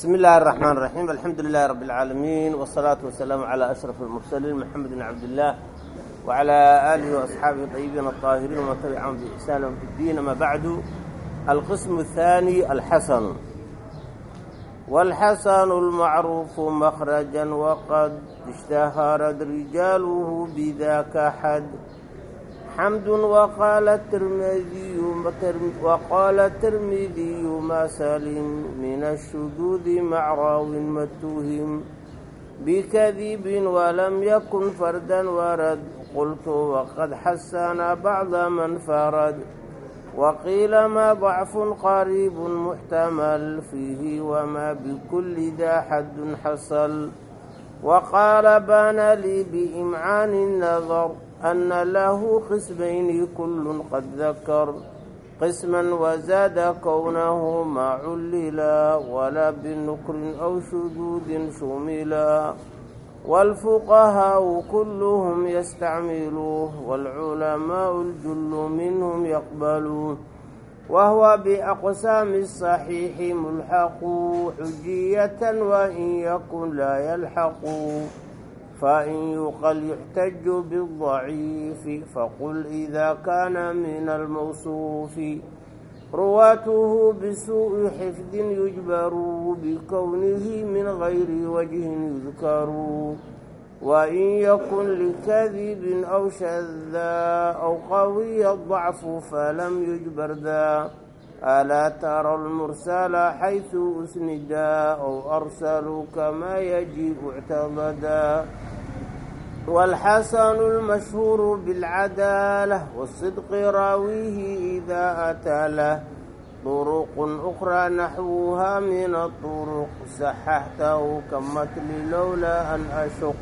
بسم الله الرحمن الرحيم الحمد لله رب العالمين والصلاة والسلام على أشرف المرسلين محمد بن عبد الله وعلى آله وأصحابه الطيبين الطاهرين ومن تبعهم بإحسان في الدين أما بعد القسم الثاني الحسن والحسن المعروف مخرجا وقد اشتهرت رجاله بذاك حد حمد وقال الترمذي وقال الترمذي ما سلم من الشذوذ مع راو متهم بكذب ولم يكن فردا ورد قلت وقد حسن بعض من فرد وقيل ما ضعف قريب محتمل فيه وما بكل ذا حد حصل وقال بان لي بإمعان النظر أن له قسمين كل قد ذكر قسما وزاد كونه ما عللا ولا بنكر أو شذوذ شملا والفقهاء كلهم يستعملوه والعلماء الجل منهم يقبلوه وهو بأقسام الصحيح ملحق حجية وإن يكن لا يلحق فإن يقل يحتج بالضعيف فقل إذا كان من الموصوف رواته بسوء حفظ يجبر بكونه من غير وجه يذكر وإن يكن لكذب أو شذا أو قوي الضعف فلم يجبر ذا ألا ترى المرسل حيث أسندا أو أرسلوا كما يجب اعتمدا والحسن المشهور بالعدالة والصدق راويه إذا أتى له طرق أخرى نحوها من الطرق سححته كمثل لولا أن أشق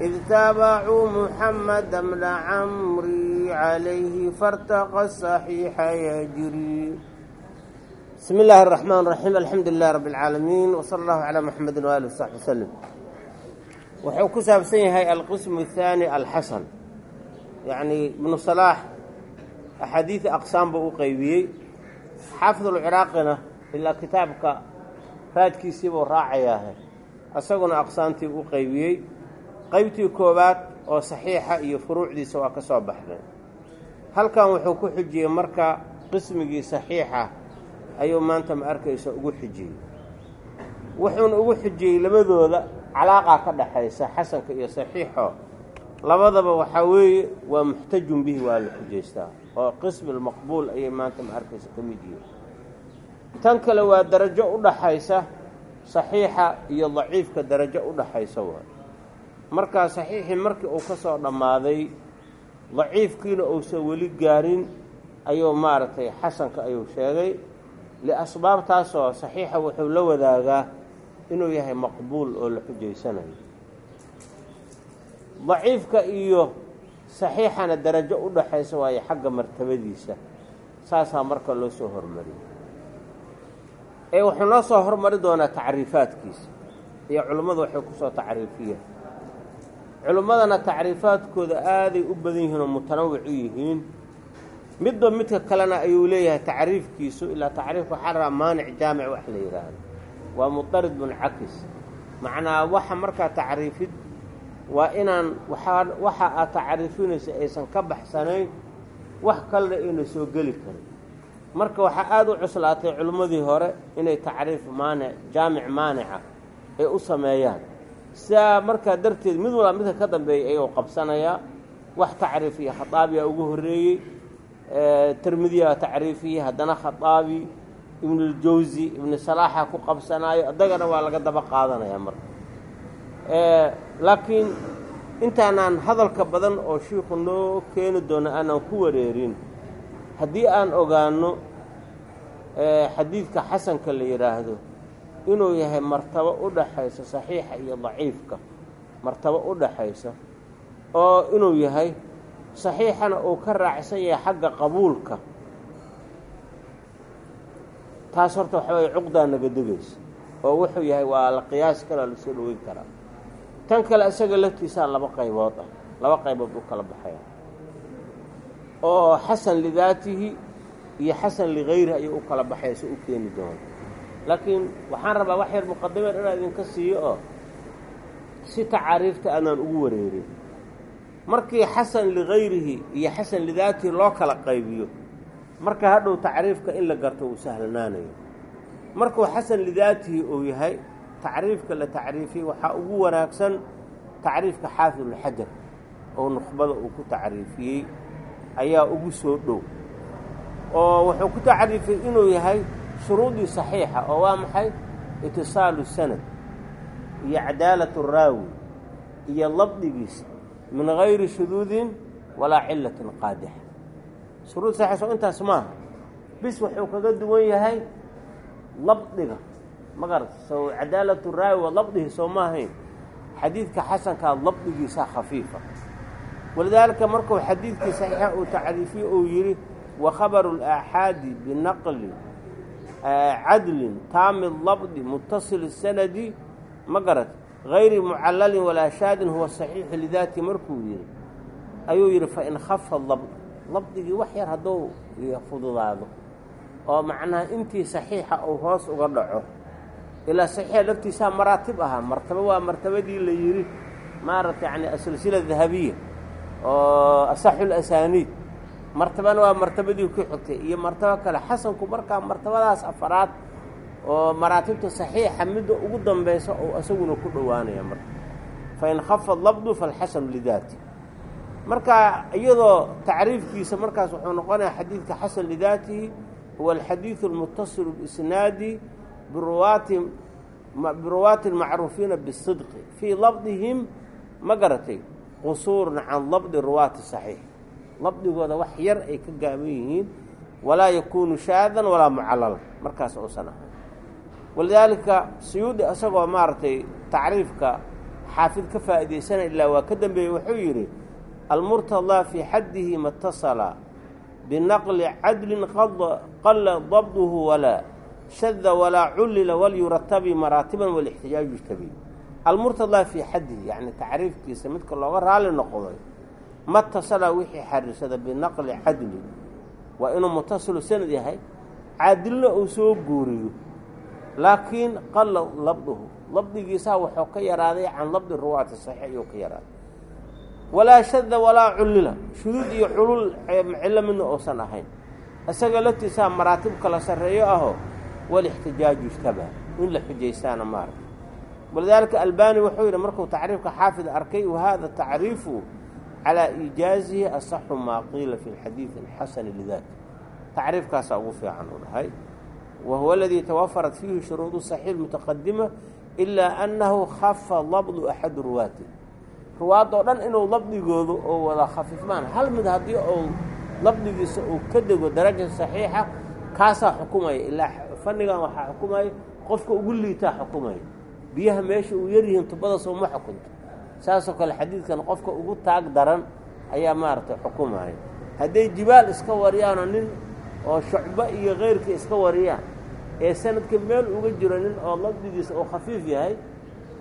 إذ تابعوا محمد بن عمري عليه فارتقى الصحيح يجري بسم الله الرحمن الرحيم الحمد لله رب العالمين وصلى الله على محمد وآله وصحبه وسلم wuxuu ku saabsan yahay alqismu الثaanي alxasan yacni ibnu salaax axaadiida aqsaam buu u qeybiyey xaafid ulciraaqina ilaa kitaabka raadkiisii buu raacayaahe isaguna aqsaamtii u qeybiyey qeybtii koowaad oo saxiixa iyo furuucdiisa waa ka soo baxday halkan wuxuu ku xujiyey marka qismigii saxiixa ayuu maanta ma arkaysa ugu xujiyey wuxuuna ugu xujiyey labadooda calaaqa ka dhaxaysa xasanka iyo saxiixo labadaba waxaa weeye waa muxtajun bihi waa la xujaystaa oo qismi lmaqbuul ayay maanta ma arkaysa ka mid yihiin. Tan kale waa darajo u dhaxaysa saxiixa iyo daciifka darajo u dhaxaysa waa. Markaa saxiixii markii uu ka soo dhammaaday daciifkiina uusan weli gaarin ayuu maaragtay xasanka ayuu sheegay. Liasbaabtaasoo saxiixa wuxuu la wadaagaa inuu yahay maqbuul oo la xujaysanayo. Daciifka iyo saxiixana darajo u dhaxaysa waayo xagga martabadiisa saasaa marka loo soo hormariyey ee wuxuu noo soo hormari doonaa tacriifaadkiisa iyo culimmadu waxay ku soo tacriifiyeen. Culimmadana tacriifaadkooda aaday u badan yihiin oo mutanawic u yihiin. Midba midka kalena ayuu leeyahay tacriifkiisu ilaa tacriif waxaa rabaa maanic jaamic wax la yidhaahdo waa mudarid muncakis macnaa waxa markaa tacriifid waa inaan waxa aad tacriifinaysa aysan ka baxsanayn wax kalena ayna soo geli karin. Marka waxaa aada u cuslaatay culimmadii hore inay tacriif maanic jaamic maanica ay u sameeyaan. Sidaa markaa darteed mid walba midka ka dambeeyay ayuu qabsanayaa wax tacriif iyo khataabiya ugu horreeyey tirmidiyaa tacriifiyey haddana khataabi ibnuljawsi ibnu salaaxa ku qabsanaayo adagana waa laga daba qaadanayaa marka. Laakiin intaanaan hadalka badan oo shiiku noo keeni doono aanaan ku wareerin haddii aan ogaano xadiidka xasanka la yidhaahdo inuu yahay martabo u dhaxaysa saxiixa iyo daciifka martabo u dhaxaysa oo inuu yahay saxiixana uu ka raacsan yahay xagga qabuulka taas horta waxa weye cuqdaa naga degaysa oo wuxuu yahay waa la qiyaasi karaa la soo dhaweyn karaa. Tan kale isaga laftiisaa laba qaybood ah laba qaybood u kala baxaya oo xasan lidaatihi iyo xasan ligayrihi ayuu u kala baxaysa u keeni doona laakiin waxaan rabaa wax yar muqadimeed inaan idinka siiyo oo si tacaariifta aanaan ugu wareerin. Markii xasan ligayrihi iyo xasan lidaatihi loo kala qaybiyo marka hadhow tacriifka in la garto uu sahlanaanayo. Markuu xasan lidaatihi uu yahay tacriifka la tacriifiyey waxaa ugu wanaagsan tacriifka xaafid ulxajar oo nukhbada uu ku tacriifiyey ayaa ugu soo dhow. Oo wuxuu ku tacriifiyey inuu yahay shuruudii saxiixa oo waa maxay? Itisaalu sanad iyo cadaalatu raawi iyo labdigiisa min gayri shuduudin walaa cilatin qaadixa shuruud saxiix soo intaas maaha bis wuxuu kaga duwan yahay labdiga. Ma garata sow cadaalatu raawi wa labdihi soo maahayn xadiidka xasankaa labdigiisaa khafiifa. Walidaalika markuu xadiidkii saxiixa uu tacriifiye uu yidhi wa khabaru اlaaxaadi binaqli cadlin taami labdi mutasili sanadi. Ma garat gayri mucalalin walaa shaadin huwa saxiixu lidaati markuu yidhi. Ayuu yidhi fain khafa labd labdigii wax yar hadduu fududaado oo macnaha intii saxiixa uu hoos uga dhaco ilaa saxiixa laftiisaa maraatib ahaa martabo waa martabadii la yidhi maaragta yani asilsila dahabiya oo asaxu lasaniid martabana waa martabadii ku xigtay iyo martabo kale xasanku markaa martabadaas afaraad oo maraatibta saxiixa midda ugu dambaysa oo isaguna ku dhowaanaya marka. Fain khafad labdu falxasanu lidaati marka iyadoo tacriifkiisa markaas wuxuu noqonayaa xadiidka xasan lidaatihi huwa alxadiidu almutasilu biisnaadi biruwaati almacruufiina bisidqi. Fii labdihim ma garatay qusuurun can labdi ruwaati saxiix. Labdigooda wax yar ay ka gaaban yihiin walaa yakuunu shaadan walaa mucallalan markaas uusan ahayn walidaalika suyuudi isagoo maaragtay tacriifka xaafid ka faa'iidaysanaya ilaa waa ka dambeeyey wuxuu yidhi almurtadaa fii xaddihi matasala binaqli cadlin qalla dabduhu walaa shada walaa cullila walyuratabi maraatiban walixtijaaju yujtabi almurtadaa fii xaddihi yacni tacriifkiisa midka looga raali noqday matasala wixii xariirsada binaqli cadli waa inuu mutasilu sanad yahay caadilna uu soo guuriyo laakiin qalla labduhu labdigiisaa wuxuu ka yaraaday can labdi ruwaati saxiix ayuu ka yaraaday walaa shada walaa cullila. Shuduud iyo culul cillo midna uusan ahayn. Isaga laftiisaa maraatib kala sarreeyo ahoo walixtijaaju ishtabah in la xujaystaana maaragta walidaalika albani wuxuu yidhi markuu tacriifka xaafid arkay wahada tacriifu calaa iijaazihi asaxu maa qiila fi xadiidi xasani lidaat tacriifkaasaa ugu fiican u dhahay. Wa huwa aladii tawafarat fiihi shuruudu saxiix mutaqadima ilaa annahu khafa labdu axadu ruwaati ruwaadoo dhan inuu labdigoodu oo wada khafiifmaan hal mid haddii uu labdigiisa uu ka dego daraja saxiixa kaasaa xukumaya. Ilaa fannigan waxaa xukumaya qofka ugu liitaa xukumaya. Biyaha meesha uu yaryihiin tubada soo ma xukunto saasoo kale xadiidkan qofka ugu taag daran ayaa maaragtay xukumaya. Hadday jibaal iska wariyaanoo nin oo shucbo iyo keyrkii iska wariyaan ee sanadka meel uga jiro nin oo labdigiisa uu khafiif yahay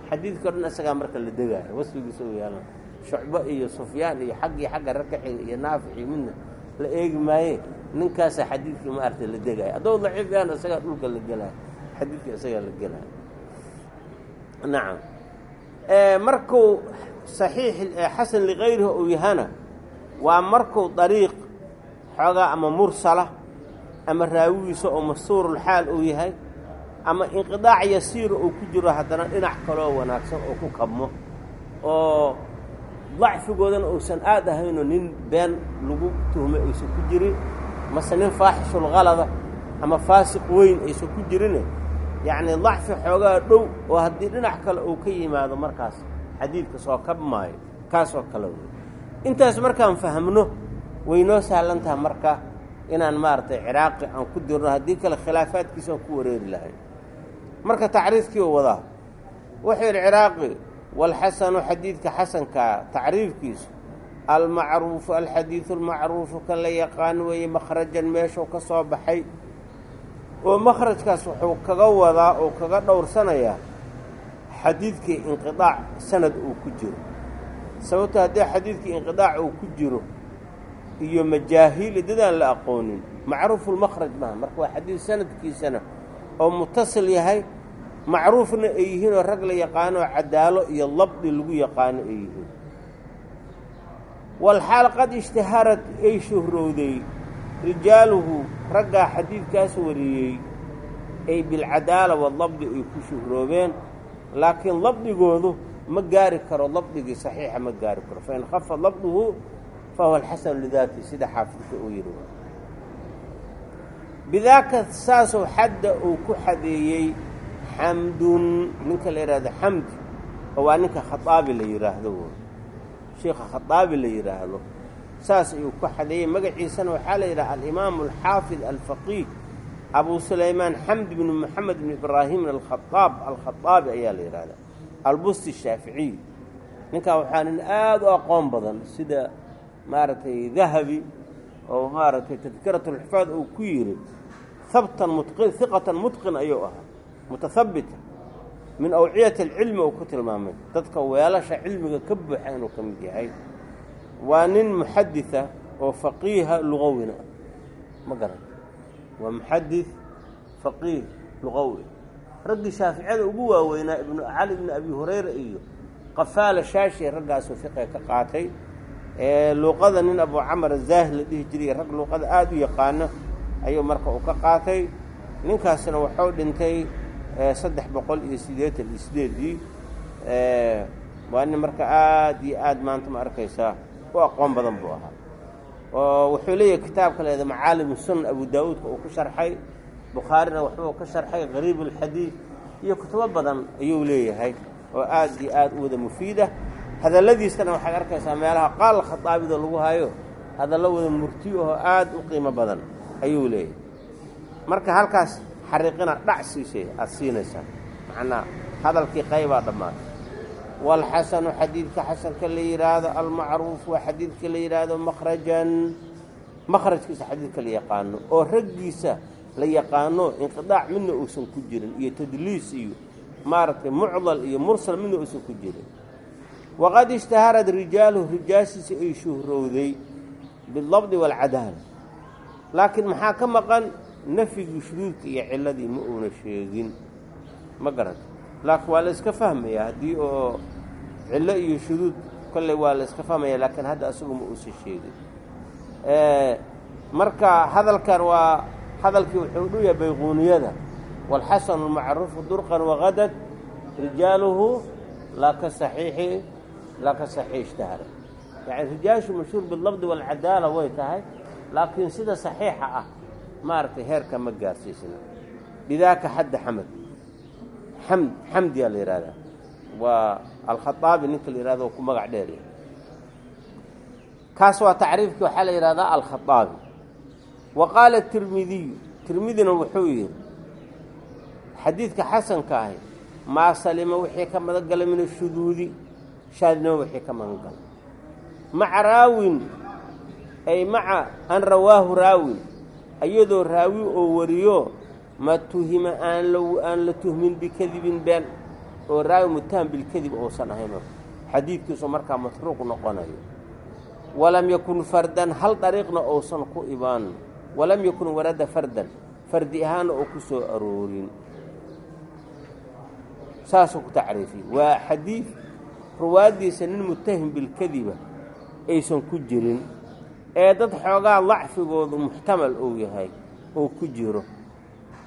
xadiidka o dhan isagaa marka la degaayo wasfigiisa u yaalan shucbo iyo sufyaan iyo xaggii xagga rakaxiga iyo naafici midna la eegi maaye. Ninkaasaa xadiidkii maaragtay la degaayo. Hadduu daciif yahan isagaa dhulka la gelaayo xadiidka isagaa la gelaayo nacam markuu saxiix xasan likayrihi uu yahana waa markuu dariiq xoogaa ama mursala ama raawigiisa oo mastuurulxaal uu yahay ama inqidaac yasiira uu ku jiro haddana dhinac kaloo wanaagsan oo ku kabmo oo dacfigoodana uusan aad ahaynoo nin been lagu tuhmay aysan ku jirin mase nin faaxishulkalada ama faasiq weyn aysan ku jirine yacnii dacfi xoogaa dhow oo haddii dhinac kale uu ka yimaado markaas xadiidka soo kab maayo kaasoo kale wey intaas markaan fahmno way noo sahlan taha marka inaan maaragtay ciraaqi aan ku dirno haddii kale khilaafaadkiisa ku wareeri lahay marka tacriifkii u wadaa wuxuu yidhi ciraaqi walxasanu xadiidka xasankaa tacriifkiisu almacruufu alxadiidu almacruufu kan la yaqaan weeye makhrajan meeshuu ka soo baxay oo makhrajkaas wuxuu kaga wadaa oo kaga dhowrsanayaa xadiidkii inqidaac sanad uu ku jiro. Sababto haddii xadiidkii inqidaac uu ku jiro iyo majaahiil dadaan la aqoonin macruufulmakhraj maaha marka waa xadiid sanadkiisana oo mutasil yahay macruufna ay yihiin oo rag la yaqaano oo cadaalo iyo labdi lagu yaqaano ay yihiin. Walxaal qad ishtaharad ay shuhrowday. Rijaaluhu raggaa xadiidkaas wariyey ay bilcadaala walabdi ay ku shuhroobeen laakiin labdigoodu ma gaari karo labdigii saxiixa ma gaari karo. Fain khafa labduhu fahuwa alxasanu lidaati sida xaafidka uu yidhi. Bidaaka saasoo xadda uu ku xadeeyey xamdun ninka la yidhahdo xamdi oo waa ninka khaaabi la yidhaahdo sheikha khaaabi la yidhaahdo saas ayuu ku xadeeyey magaciisana waxaa la yidhaha alimaamu alxaafid alfaqiih abu sulaymaan xamd bnu moxamed bn ibraahim alkhaaab alkhaaabi ayaa la yidhahdaa albusti shaaficiy ninkaa waxaa nin aada u aqoon badan sida maaragtay dahabi oo maaragtay tadkirat ulxifaad uu ku yidhi habtan mutqin hiqatan mutqin ayuu ahaa mutahabita min awciyati alcilmi uu ku tilmaamay. Dadka weelasha cilmiga ka buuxa inuu ka mid yahay. Waa nin muxaditha oo faqiiha lugawina ma garan. Waa muxadid faqiih luqawi. Raggii shaaficiyada ugu waaweynaa ibnu cali ibni abi hurayra iyo qafaala shaashi raggaasoo fiqiga ka qaatay. Luuqada nin abu camar azaahir la dhihi jiray rag luuqada aada u yaqaano ayuu marka uu ka qaatay. Ninkaasna wuxuu dhintay saddex boqol iyo siddeetan iyo sideedii waa nin marka aada iyo aada maanta ma arkaysaa. U aqoon badan buu ahaa. Oo wuxuu leeyahay kitaabka leeda macaalimu sunan abu daawuudka uu ku sharxay bukhaarina waxbuu ka sharxay qariib alxadiid iyo kutubo badan ayuu leeyahay oo aada iyo aada u wada mufiida hadalladiisana waxaad arkaysaa meelaha qaal khadaabida lagu hayo hadallo wada murtiyo oo aada u qiimo badan ayuu leeyahay. Marka halkaas xariiqina dhac siisay aada siinaysaa macnaa hadalkii qaybaa dhammaatay. Walxasanu xadiidka xasanka la yidhaahdo almacruuf waa xadiidka la yidhaahdo makhrajan. Makhrajkiisa xadiidka la yaqaano oo raggiisa la yaqaano inqidaac midna uusan ku jirin iyo tadliis iyo maaragtay mucdal iyo mursal midna uusan ku jirin. Waqad ishtaharad rijaaluhu rijaashiisa ay shuhrowday bilabdi waalcadaala laakiin maxaa ka maqan nafyigii shuduudka iyo ciladii ma uuna sheegin. Ma garanta laakiin waa la iska fahmaya haddii oo cillo iyo shuduud kolley waa la iska fahmaya laakiin hadda asagu ma uusan sheegin. Marka hadalkan waa hadalkii wuxuu dhu yahay bayquuniyada. Waalxasanu almacruufu durqan waqadad rijaaluhu laa ka saxiixi laa ka saxiix ishtahara yacni rijaashu mashhuur bilabdi waalcadaala way tahay laakiin sida saxiixa ah maaragtay heerka ma gaarsiisna bidaaka xadda xamad xamd xamdiyaa la yidhahdaa waa alkhaaabi ninka la yihahdo ku magac dheerya kaas waa tacriifkii waxaa la yidhahdaa alkhaaabi wa qaala tirmidiyu. Tirmidina wuxuu yidhi xadiidka xasanka ahi maa salima wixii ka magangalay min ashuduudi shaadnimo wixii ka magangalay maca raawin ay maca an rawaahu raawin iyadoo raawi oo wariyo ma tuhima aan la tuhmin bikadibin been oo raawi mutaham bilkadib uusan ahayn xadiidkiisu markaa matruuq noqonayo. Walam yakun fardan hal dariiqna uusan ku ibaan walam yakun warada fardan fardi ahaanna oo ku soo aroorin. Saasuu ku tacriifiyey. Waa xadiid ruwaaddiisa nin mutahim bilkadiba aysan ku jirin ee dad xoogaa dacfigoodu muxtamal uu yahay oo ku jiro.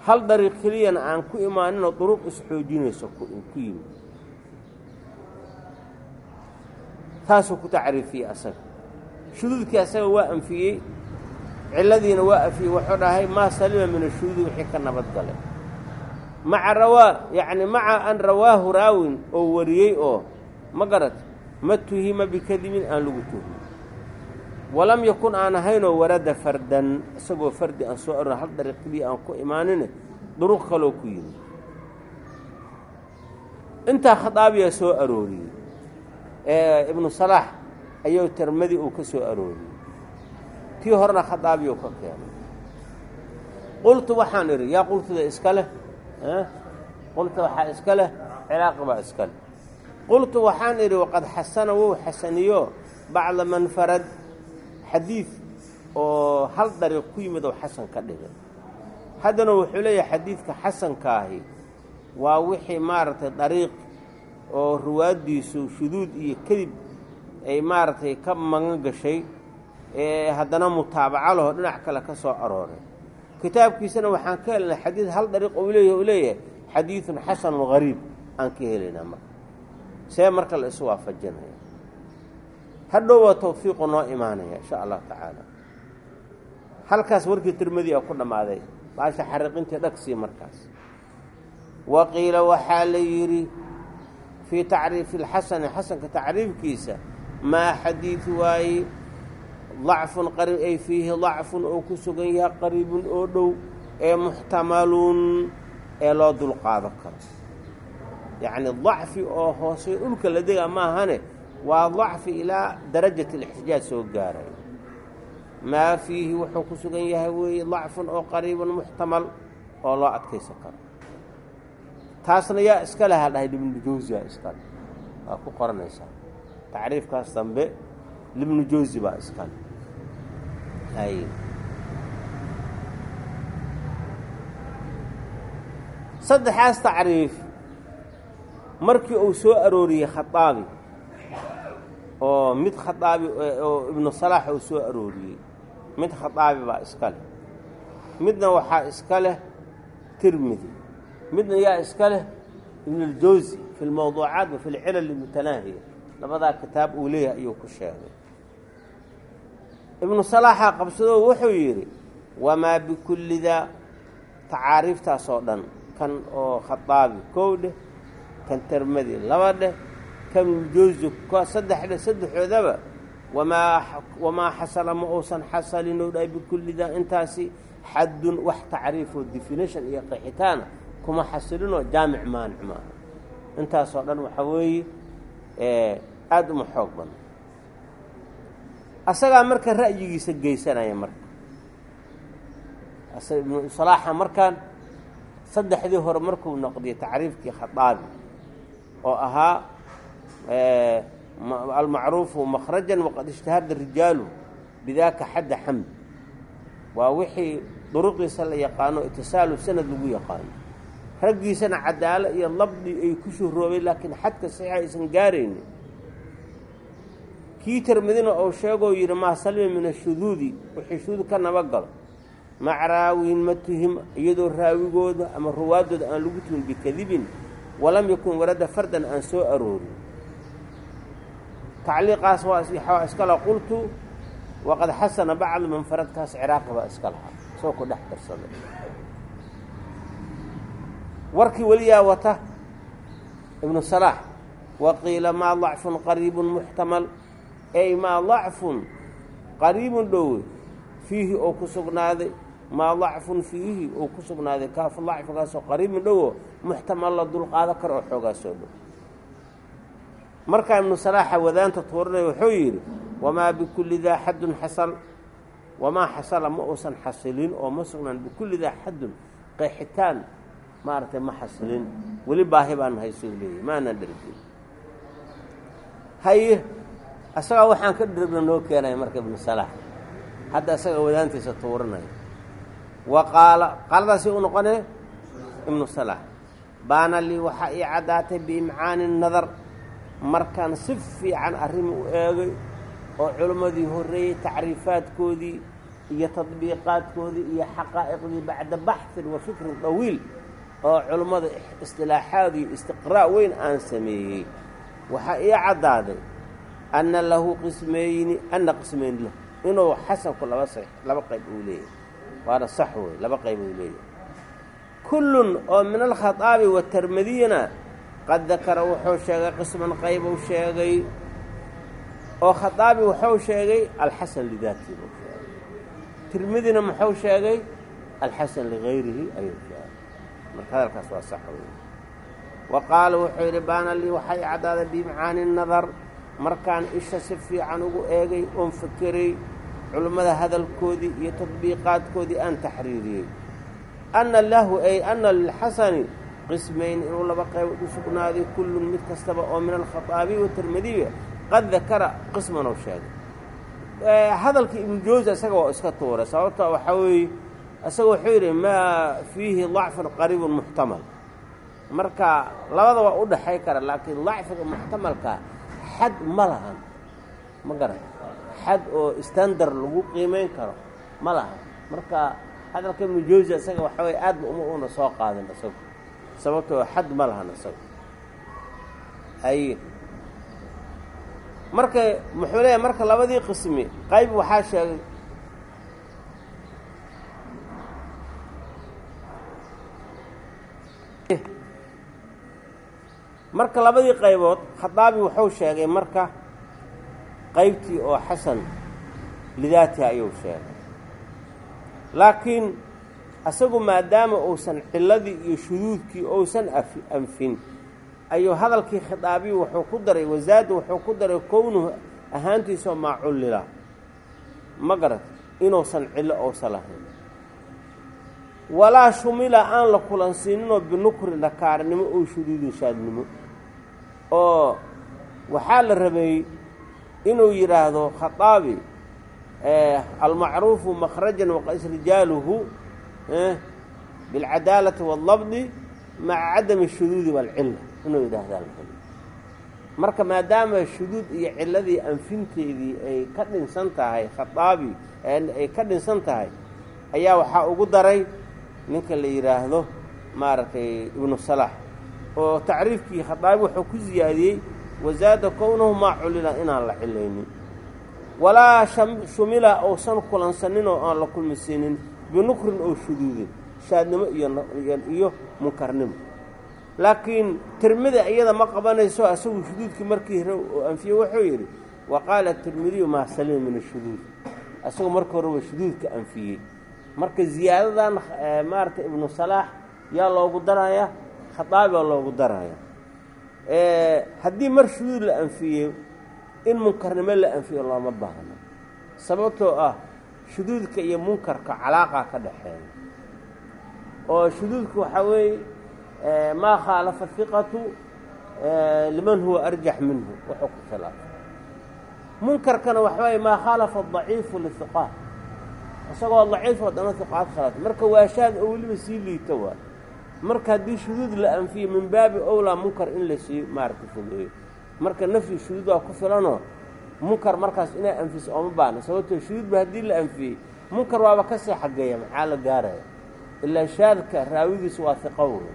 Hal dariiq keliyana aan ku imaaninoo duruq isxoojinayso ku yimid. Taasuu ku tacriifiyey asaga. Shuduudkii asaga waa anfiyey cilladiina waa anfiyey wuxuu dhahay maa salima min ashuduudi wixii ka nabad galay. Maca rawaa yacni maca an rawaahu raawin oo wariyey oo ma garat ma tuhima bikadibin aan lagu tuhmin walam yakun aan ahaynoo warada fardan isagoo fardi aan soo arorin hal dariiq keliya aan ku imaanine duruq kaloo ku yimid. Intaa khadaabiyaa soo arooriyey ee ibnu salaax ayuu termadi uu ka soo arooriyey tii horena khadaabiyu ka keenay. Qultu waxaan idhi yaa qultuda iska leh qulta waxaa iska leh ciraaqi baa iska leh. Qultu waxaan idhi waqad xasana wou xasaniyo bacda man farad xadiid oo hal dariiq ku yimid oo xasan ka dhigay. Haddana wuxuu leeyahay xadiidka xasankaahi waa wixii maaragtay dariiq oo ruwaaddiisu shuduud iyo kadib ay maaragtay ka magan gashay ee haddana mutaabaco laho dhinac kale ka soo arooray. Kitaabkiisana waxaan ka helnay xadiid hal dariiq uu leeyahy uu leeyahay xadiidun xasanun hariib aan ka helaynaa marka. See marka la isu waafajinaya hadhow waa tawfiiqu noo imaanaya insha allahu tacaala halkaas warkii tirmadi a ku dhammaaday baasha xariiqintii dhagsii markaas. Wa qiila waxaa la yidhi fii tacriifi اlxasani xasanka tacriifkiisa maa xadiid waaye dacfun qariib ay fiihi dacfun oo ku sugan yahay qariibun oo dhow ee muxtamalun ee loo dulqaado karo. Yacni dacfi oo hoosey dhulka la dega maahane waa dacfi ilaa darajat اlixtijaaj soo gaaray. Maa fiihi wuxuu ku sugan yahay weeye dacfun oo qariibun muxtamal oo loo adkaysan karo. Taasna yaa iska leha dhahay libnu jawsiyaa iskale waa ku qoranaysaa tacriifkaas dambe libnu jawsi baa iskale saddexaas tacriif markii uu soo arooriyey khaaabi oo mid khaaabi oo ibnu salaax uu soo arooriyey. Mid khaaabi baa iska leh. Midna waxaa iska leh tirmidi midna yaa iska leh ibnuljawsi fi lmawduucaat wa fi lcilal mutanaahiya labadaa kitaab uu leeyahay ayuu ku sheegay. Ibnu salaaxa qabsadoo wuxuu yidhi wamaa bikulli daa. Tacaariiftaas oo dhan kan oo khaaabi kow dheh kan termadi laba dheh kan ibnuljawsi saddex dheh saddexoodaba wamaa wamaa xasala ma uusan xasalin ou dhahay bikulli daa intaasi xaddun wax tacriifoo definition iyo qixitaana kuma xasilinoo jaamic maanic maaha intaasoo dhan waxaa weeye aada uma xoog badan asagaa marka ra'yigiisa geysanaya marka ibnu salaaxa markaan saddexdii hore markuu noqdiyay tacriifkii khaaabi oo ahaa almacruufu makhrajan waqad ijtahada rijaalu bidaaka xadda xamd waa wixii duruqiisa la yaqaano itisaalu sanad lagu yaqaano raggiisana cadaalo iyo labdi ay ku shuhroobay laakiin xadka saxiixa aysan gaaraynin kii tirmidina ou sheegoo yidhi maa salima min ashuduudi wixii shuduud ka nabagalo mac raawin ma tuhim iyadoo raawigooda ama ruwaaddooda aan lagu tuhin bikadibin walam yakun warada fardan aan soo aroorin tacliiqaas waa iskala qultu waqad xasana bacdu manfaradkaas ciraaqi baa iska lahaa soo ku dhex darsaday warkii weliyaa wata ibnu salaax wa qiila maa dacfun qariibun muxtamal ay maa dacfun qariibun dhowe fiihi oo ku sugnaaday maa dacfun fiihi oo ku sugnaaday kaafu dacfigaasoo qariibun dhowo muxtamal la dulqaado karo oo xoogaasoo dhow markaa ibnu salaaxa wadaanta tuuranaya wuxuu yidhi wamaa bikulli daa xaddun xasal wamaa xasala ma uusan xasilin oo ma sugnaan bikulli daa xaddun qeexitaan maaragtay ma xasilin. Weli baahi baan haysuu leeyahy maanaan dhergin haye asagaa waxaan ka dhergna noo keenaya marka ibnu salaax hadda asaga wadaantiisa tuuranaya wa qaala qaaladaasi u noqonee ibnu salaax baana lii waxaa ii caddaatay biimcaani nadar markaan si fiican arrin u eegay oo culimmadii horreeyey tacriifaadkoodii iyo tadbiiqaadkoodii iyo xaqaa'iqdii bacda baxhin wa fikrin dawiil oo culimmada istilaaxaad iyo istiqraa' weyn aan sameeyey waxaa ii caddaaday anna lahu qismayni anna qismayn lahu inuu xasanku laba sax laba qayb uu leeyahay. Waana sax wey laba qayb uu leeyahay. Kullun oo min alkhaaabi watermadiyana qad dakara wuxuu sheegay qisman qaybuu sheegay. oo khaaabi wuxuu sheegay alxasan lidaatii buu sheegay. Tirmidina muxuu sheegay alxasan ligayrihi ayuu sheegay. Marka hadalkaas waa sax wey wa qaala wuxuu yidhi baana lii waxay caddaaday biimcaani nadar markaan isha si fiican ugu eegay oon fakeray culimmada hadalkoodii iyo tadbiiqaadkoodii aan taxriiriyey. Anna lahu ay anna lilxasani qismayn inuu laba qaybood u sugnaaday kullun mid kastaba oo min alkhaaabiy watirmidiya qad dakara qismanuu sheegay hadalkii ibnu jawsi isaga waa iska tuuray sababto waxaa weeye isaga wuxuu yidhi maa fiihi dacfun qariibun muxtamal. Marka labada waa u dhaxay kara laakiin dacfiga muxtamalka xad ma lahan. Ma garan xad oo standard lagu qiimeyn karo ma lahan. Marka hadalka ibnu jawsi isaga waxa weye aadba uma una soo qaadin isagu sababtoo xad ma lahan isaga ay marka muxuu leeyahay marka labadii qismi qayb waxaa sheegay marka labadii qaybood khadaabi wuxuu sheegay marka qaybtii oo xasan lidaatiha ayuu sheegay. Laakiin isagu maadaama uusan ciladii iyo shuduudkii uusan anfin ayuu hadalkii khidaabiyi wuxuu ku daray wasaada wuxuu ku daray kownuhu ahaantiisoo maacullila ma garat inuusan cillo uusan lahayn. Walaa shumila aan la kulansiininoo binukri nakaarinimo oo shuduudin shaadnimo. Oo waxaa la rabeeyey inuu yidhaahdo khaaabi almacruufu makhrajan waqais rijaaluhu bilcadaalati waaldabdi maca cadami ashuduudi waalcilla inuu yidhaahdaa marka maadaama shuduud iyo cilladii anfinteedii ay ka dhinsan tahay khaaabi ay ka dhinsan tahay ayaa waxaa ugu daray ninka la yidhaahdo maaragtay ibnu salaax oo tacriifkii khadaabi wuxuu ku siyaadiyey wasaada kownahu maa culila inaan la cilaynin walaa shumila uusan kulansanin oo aan la kulmisiinin binukrin oo shuduudin shaadnimo iyo munkarnimo. Laakiin tirmida iyada ma qabanayso asagu shuduudkii markii hore oo anfiye wuxuu yidhi wa qaala tirmidiyu maa salima min ashuduud. Asagu marka horeba shuduudka anfiyey. Marka ziyaadadan maaragtay ibnu salaax yaa loogu daraya khadaabia loogu daraya haddii mar shuduud la anfiyey in munkarnimo la anfiyo looma baahno sababtoo ah shuduudka iyo munkarka calaaqa ka dhaxeeya oo shuduudka waxaa weeye maa khaalafa hiqatu liman huwa arjax minhu wuxuu ku khilaafay munkarkana waxa waye maa khaalafa daciifu lihiqaat isagoo daciif oo dana hiqaad khilaafay marka waashaad oo weliba sii liito waa. Marka haddii shuduud la anfiyo min baabi owlaa munkar in la sii maaragta fogeeyo marka nafyi shuduud waa ku filanoo munkar markaas inay anfiso ooma baahna sababtoo shuduudba haddii la anfiyey munkar waaba ka sii xageeya maxaa la gaaraya? Ilaa shaadka raawigiisa waa hiqo wey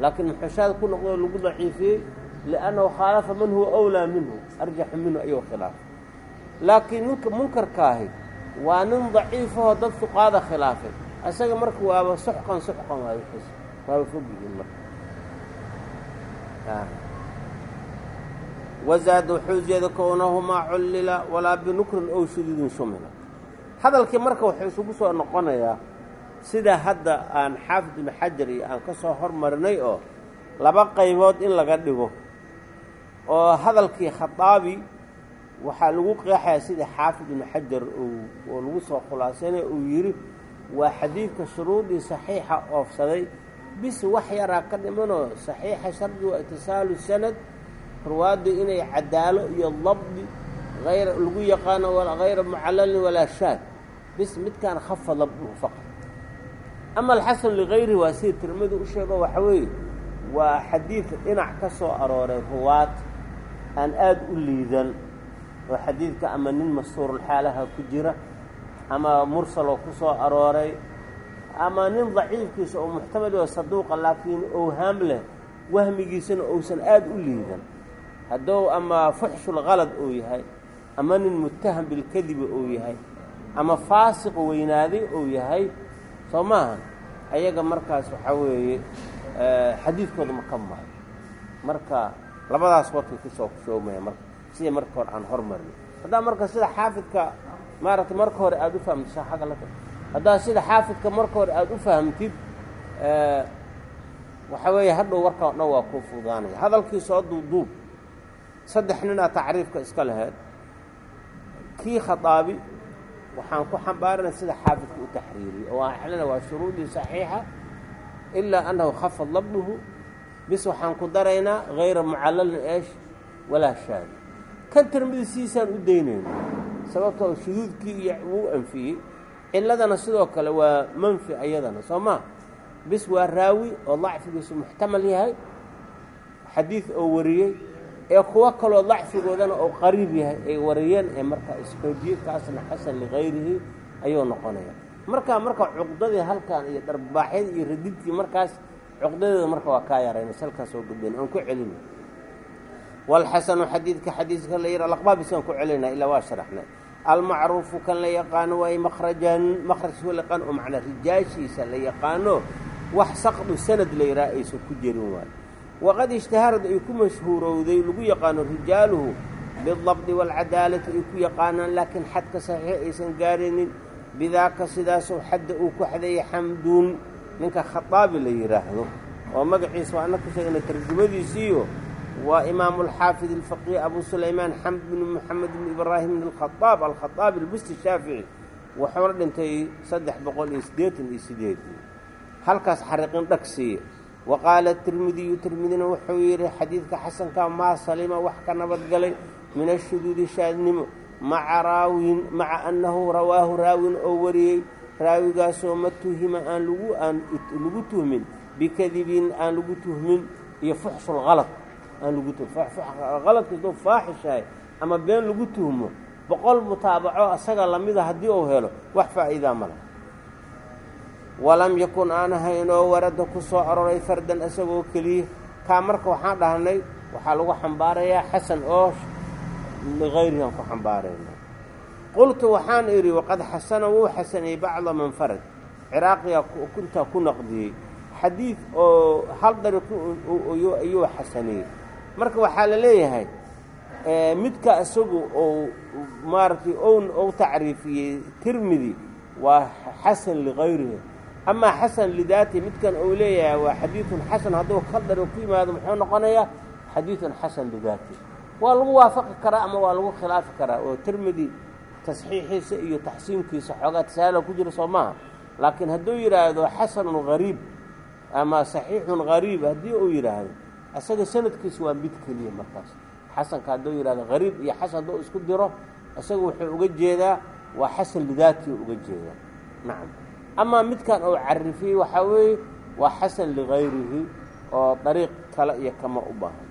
laakiin muxuu shaad ku noqdoo lagu daciifiyey? Liannahu khaalafa man huwa owlaa minhu arjaxu minhu ayuu khilaafay laakiin ninka munkarkaahi waa nin daciifahoo dad fuqaada khilaafay. Isaga marka waaba suxqan suxqan waay waaba fog yihiin marka wazaada wuxuu jeeda kownahumaa cullila walaa binukrin ow shuduudin shumila hadalkii marka wuxuu isugu soo noqonayaa sida hadda aan xaafid ibnu xajar iyo aan ka soo hormarinay oo laba qaybood in laga dhigo oo hadalkii khadaabi waxaa lagu qeexayaa sida xaafid ibnu xajar oo lagu soo khulaasanay uu yidhi waa xadiidka shuruudii saxiixa oofsaday bis wax yaraa ka dhimanoo saxiixa shardi waa itisaalu sanad ruwaaddu inay cadaalo iyo dabdi ayr lagu yaqaano hayra mucalalin walaa shaad. Bis midkaan khafa dabduhu faqad ama alxasan ligayrihi waa sida tirmidi u sheego waxa weeye waa xadiid dhinac ka soo arooray ruwaad aan aada u liidan oo xadiidka ama nin mastuurulxaalaha ku jira ama mursaloo ku soo arooray ama nin daciifkiisa oo muxtamali oo saduuqa laakiin owhaam leh wahmigiisana uusan aada u liidan haddou ama fuxshulkalad uu yahay ama nin muttaham bilkadibi uu yahay ama faasiq weynaaday uu yahay soo maaha. Ayaga markaas waxaa weeye xadiidkooda ma maayo. Marka labadaas warkay ku soo shoomaya marka sidii marka hore aan hormarnay haddaa marka sida xaafidka maaragtay marka hore aada u fahamtid saxaga la haddaa sida xaafidka marka hore aada u fahamtid waxa weeye hadhow warka o dhan waa kuu fuudaanaya hadalkii soo duubduub saddex ninaa tacriifka iska laheyd kii khadaabi waxaan ku xambaaranay sida xaafidka u taxriiriyey oo axlana waa shuruudii saxiixa ilaa annahu khafad labduhu bis waxaan ku daraynaa hayra mucalalin eesh walaa shaadi kan tirmidi siisaan u daynayna sababtoo shuduudkii iyo wuu anfiyey. Ciladana sidoo kale waa manfi ayadana soo maa bis waa raawi oo dacfigiisu muxtamal yahay xadiid oo wariyey ee kuwo kaloo dacfigoodana oo qariib yahay ay wariyeen ee markaa isxoojiye kaasna xasan ligayrihi ayuu noqonaya markaa marka cuqdadii halkan iyo dharbaaxyadii iyo radidkii markaas cuqdadeeda marka waa kaa yaraynas halkaas oo gudben aan ku celina walxasanu xadiidka xadiiska la yidha laqbaabisaan ku celinaa ilaa waa sharaxnay. Almacruufu kan la yaqaano waay makrajan makrajkiisa la yaqaano oo macnaa rijaashiisa la yaqaano wax saqdu sanad la yidhaha aysan ku jirin waayo waqad ishtaharad ay ku mashhuurowday lagu yaqaano rijaaluhu bidabdi waalcadaalati ay ku yaqaanaan laakiin xadka saxiix aysan gaaraynin bidaaka sidaasoo xadda uu ku xadeeyay xamduun ninka khaaabi la yidhaahdo oo magaciisa waa ana ku sheegna tarjumadiisiiyo waa imaamu alxaafid alfaqiih abu sulaymaan xamd bn moxamed bn ibraahim bn alkhaaab alkhaaabi albusti shaafici wuxuuna dhintay saddex boqol iyo siddeetan iyo sideedii halkaas xariqin dhag siiya wa qaala tirmidiyu tirmidina wuxuu yidhi xadiidka xasanka maa salima wax ka nabadgalay min ashuduudi shaadnimo maca raawin maca annahu rawaahu raawin oo wariyey raawigaasoo ma tuhima aan lagu aan lagu tuhmin bikadibin aan lagu tuhmin iyo fuxsulhalad aan lagu tuhmin haladkasoo faaxishahay ama been lagu tuhmo boqol mutaabaco asaga lamida haddii uu helo wax faa'iidaa ma laha walam yakun aan ahaynoo warada ku soo aroray fardan isagoo keliya. Kaa marka waxaan dhahnay waxaa lagu xambaarayaa xasan oo ligayrihan ku xambaarayna qultu waxaan idhi waqad xasana wuu xasaniyey bacda man farad ciraaqiga intaa ku naqdiyey. Xadiid oo hal dariiq ayuu xasaniyey. Marka waxaa la leeyahay midka isagu ou maaragtay ou tacriifiyey tirmidi waa xasan ligayrihi amaa xasan lidaati midkan uu leeyahay waa xadiidun xasan. Hadduu hal dariiq ku yimaado muxuu noqonayaa xadiidun xasan lidaati. Waa lagu waafaqi karaa ama waa lagu khilaafi karaa? Oo tirmidi tasxiixiisa iyo taxsiinkiisa xoogaa tasaala ku jira soo maaha. Laakiin hadduu yidhaahdo xasanun hariib ama saxiixun hariib haddii uu yidhaahdo isaga sanadkiisa waa mid keliya markaas. Xasanka hadduu yidhahdo hariib iyo xasan hadduu isku diro isaga wuxuu uga jeedaa waa xasan lidaati uga jeedaa. Nacam amaa midkan uu carifiyey waxaa weeye waa xasan ligayrihi oo dariiq kale iyo kama u baahan.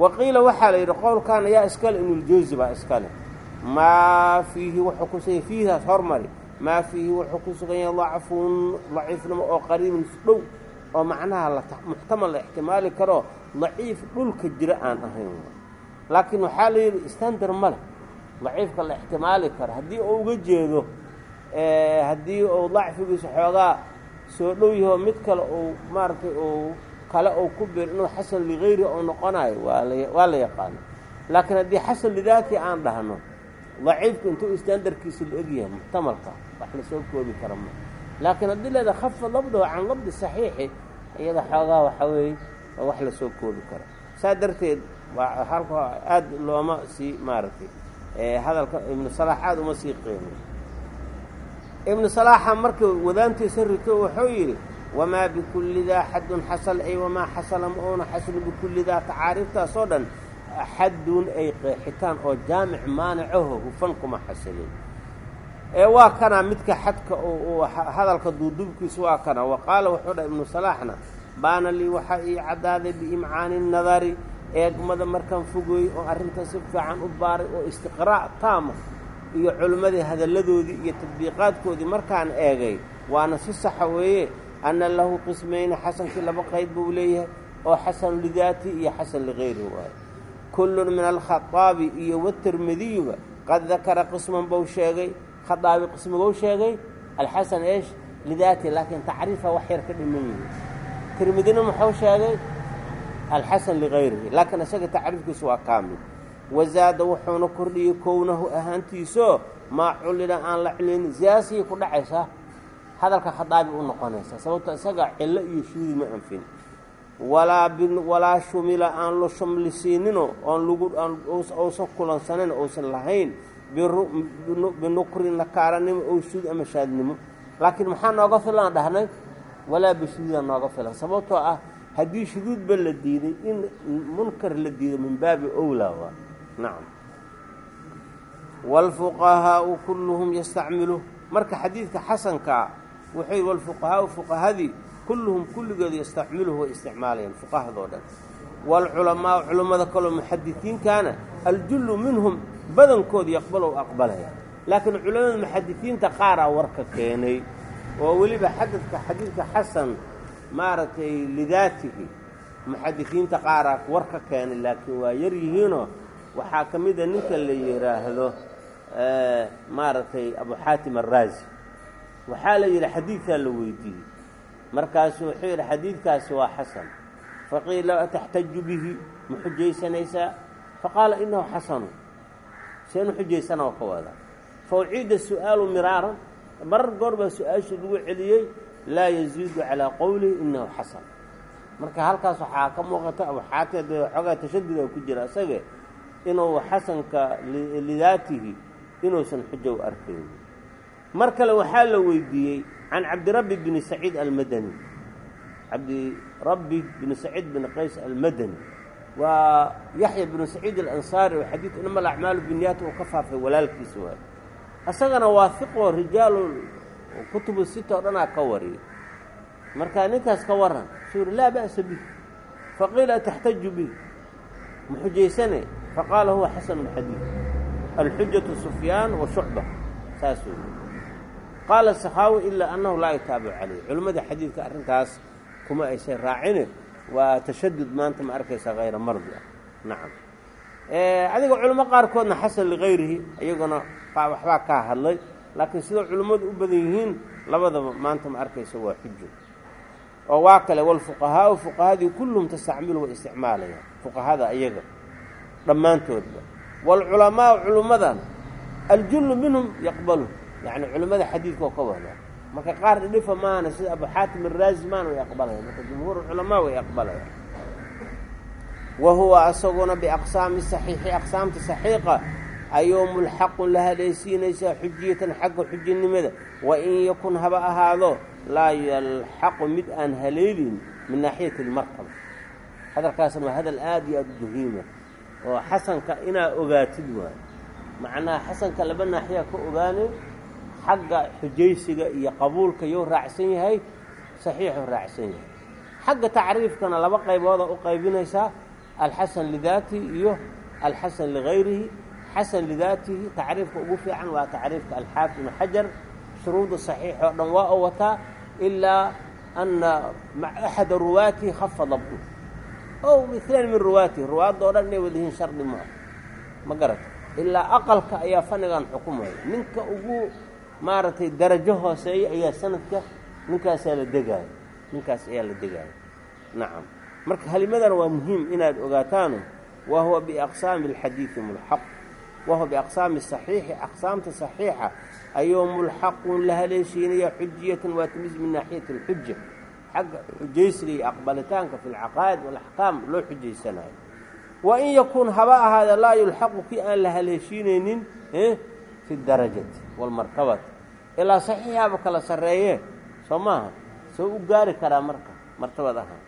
Wa qiila waxaa la yidhi qowlkan ayaa iskale inuljawsi baa iskale. Maa fiihi wuxuu ku sugan fiihidaas hormari maa fiihi wuxuu ku sugan yahay dacfun daciifnimo oo qariibin dhow oo macnaha la muxtamal la ixtimaali karo daciif dhulka jira aan ahayn. Laakiin waxaa la yidhi standar ma leh daciifka la ixtimaali karo. Haddii uu uga jeedo haddii uu dacfigiisa xoogaa soo dhow yaho mid kale uu maaragtay uu kale uu ku bir inuu xasan ligayri uu noqonayo waa la yaqaano. Laakiin haddii xasan lidaati aan dhahno daciifku intuu standarkiisa la ogyahay muxtamalka wax la soo koobi kara ma. Laakiin haddii leeda khafa labdahu can labdi saxiixi iyada xoogaa waxaa weeye wax la soo koobi karo. Saa darteed halka aad looma sii maaragtay. Hadalka ibnu salaax aad uma sii qiimay ibnu salaaxa marka wadaantiisa rito wuxuu yidhi wamaa bikulli daa xadun xasal ay wamaa xasala ma uuna xaslu bikulli daa tacaariiftaas oo dhan xadun ay qeexitaan oo jaamic maanicaho hufan kuma xasilin. Ee waa kana midka xadka hadalka duudubkiisa waa kana. Wa qaala wuxuu dhaha ibnu salaaxna baana lii waxaa ii caddaaday biimcaani nadari eegmada markaan fogooy oo arrinta si fiican u baaray oo istiqraac taama iyo culimmadii hadalladoodii iyo tadbiiqaadkoodii markaan eegay waana si saxa weeye anna lahu qismayni xasankii laba qayb buu leeyahay oo xasan lidaati iyo xasan ligayrihi waayo kullun min alkhaaabi iyo watirmidiyuba qad dakara qisman buu sheegay khaaabi qismigou sheegay alxasan eesh lidaati laakiin tacriifa wax yar ka dhiman yihi tirmidina muxuu sheegay alxasan ligayrihi laakiin isaga tacriifkiisu waa kaamil wazaada wuxuuna kordhiyey kownahu ahaantiisoo maa cullina aan la cilin siyaasiyay ku dhacaysaa hadalka khadaabi u noqonaysa. Sababto isaga cillo iyo shuudi ma anfin. Walaa walaa shumila aan la shumlisiinino oon lagu uusan kulansanayn uusan lahayn binukrin nakaaranimo oo shuud ama shaadnimo laakiin maxaa nooga filan dhahnay? Walaa bishuuda nooga filan sababtoo ah haddii shuduudba la diiday in munkar la diido min baabi owlaa waa nacam waalfuqahaau kulluhum yastacmilu marka xadiidka xasankaa wuxuu yidhi walfuqahaau fuqahadii kulluhum kulligood yastacmiluhu way isticmaalayaan fuqahadoo dhan waalculamaau culammada kaloo muxadisiinkaana aljullu minhum badankood yaqbalow aqbalaya laakiin culamada muxadisiinta qaaraa warka keenay oo weliba xadadka xadiidka xasan maaragtay lidaatihi muxadisiinta qaaraa warka keenay laakiin waa yar yihiinoo waxaa ka mida ninka la yidhaahdo maaragtay abu xaatim araazi waxaa la yidhi xadiidkaa la weydiiyey. Markaasuu wuxuu yidhi xadiidkaasi waa xasan. Faqiila ataxtaju bihi ma xujaysanaysaa? Faqaala inahu xasanu. Seenu xujaysana oo ka wada. Fa uciida su'aalu miraaran. Marar goor baa su'aashii lagu celiyey laa yaziidu calaa qowlihi inahu xasan. Marka halkaas waxaa ka muuqata abu xaatim dee xoogaa tashaduda ku jira isage inuu xasanka lidaatihi inuusan xujo u arkayn. Mar kale waxaa la weydiiyey can cabdirabbi bni saciid almadani. Cabdirabbi bni saciid bni qays almadani. Waa yaxya bnu saciid alansaari oo xadiid inama alacmaalu binyaat uu ka faafay walaalkiisa waa hiqoo rijaalu kutubu sita oo dhanaa ka wariyay markaa ninkaas ka waran suu yuri laa ba'sa bih faqiila ataxtaju bih ma faqaala huwa xasanu lxadiid alxujatu sufyaan wa shucba saasuu yii qaala sakhaawi ilaa annahu laa yutaabicu calayh culimmada xadiidka arrintaas kuma aysan raacine waa tashadud maanta ma arkaysa hayra mardi ah nacam adiga culimo qaarkoodna xasan ligayrihi iyaguna waxbaa kaa hadlay laakiin sida culimmadu u badan yihiin labadaba maanta ma arkaysa waa xujo oo waa kale walfuqahaau fuqahadii kulluhum tastacmilu way isticmaalayaan fuqahada iyaga dhammaantoodba. Waalculamaau culimmadan aljullu minhum yaqbalu. Yacni culimmada xadiidka oo ka wada. Marka qaar dhidhifa maahana sida abu xaatim araazi maana way aqbalayaan marka jumhuur culamaa way aqbalayaan wa huwa asaguna biaqsaami saxiixi aqsaamta saxiiqa ayuu mulxaqun la hadhaysiinaysaa xujiyatan xagga xujinimada. Wa in yakun haba ahaado laa yalxaqu mid aan haleelin min naaxiyati almartaba hadalkaasna waa hadal aada iyo aada u muhiima oo xasanka inaa ogaatid waayo macnaha xasanka laba naaxiyaa ka ogaane xagga xujaysiga iyo qabuulka yuu raacsan yahay saxiixuu raacsan yahay. Xagga tacriifkana laba qaybooda u qaybinaysaa alxasan lidaatihi iyo alxasan ligayrihi xasan lidaatihi tacriifka ugu fiican waa tacriifka alxaafid ibnu xajar. Shuruuda saxiix oo dhan waa u wataa ilaa ana axada ruwaatihi khafa dabdu ow milan min ruwaatihi ruwaadda o dhan inay wadayihiin shardi ma ah ma garata ilaa aqalka ayaa fanigan xukumaya ninka ugu maaragtay darajo hooseeya ayaa sanadka ninkaasaa la degaayo ninkaas ayaa la degaayo nacam marka halimadan waa muhiim inaad ogaataano wa huwa biaqsaami alxadiidi mulxaq wa huwa biaqsaami saxiixi aqsaamta saxiixa ayuu mulxaqun la haleeshiinaya xujiyatan waa timiis min naaxiyati alxuja xagga xujaysiga iyo aqbalitaanka fi alcaqaa'id waalaxkaam loo xujaysanayo wa in yakun haba ahaada laa yulxaqu kii aan la haleeshiinaynin fi darajati walmartabati ilaa saxiixaaba kala sarreeye soo maaha? Soo u gaari karaa marka martabad ahaan.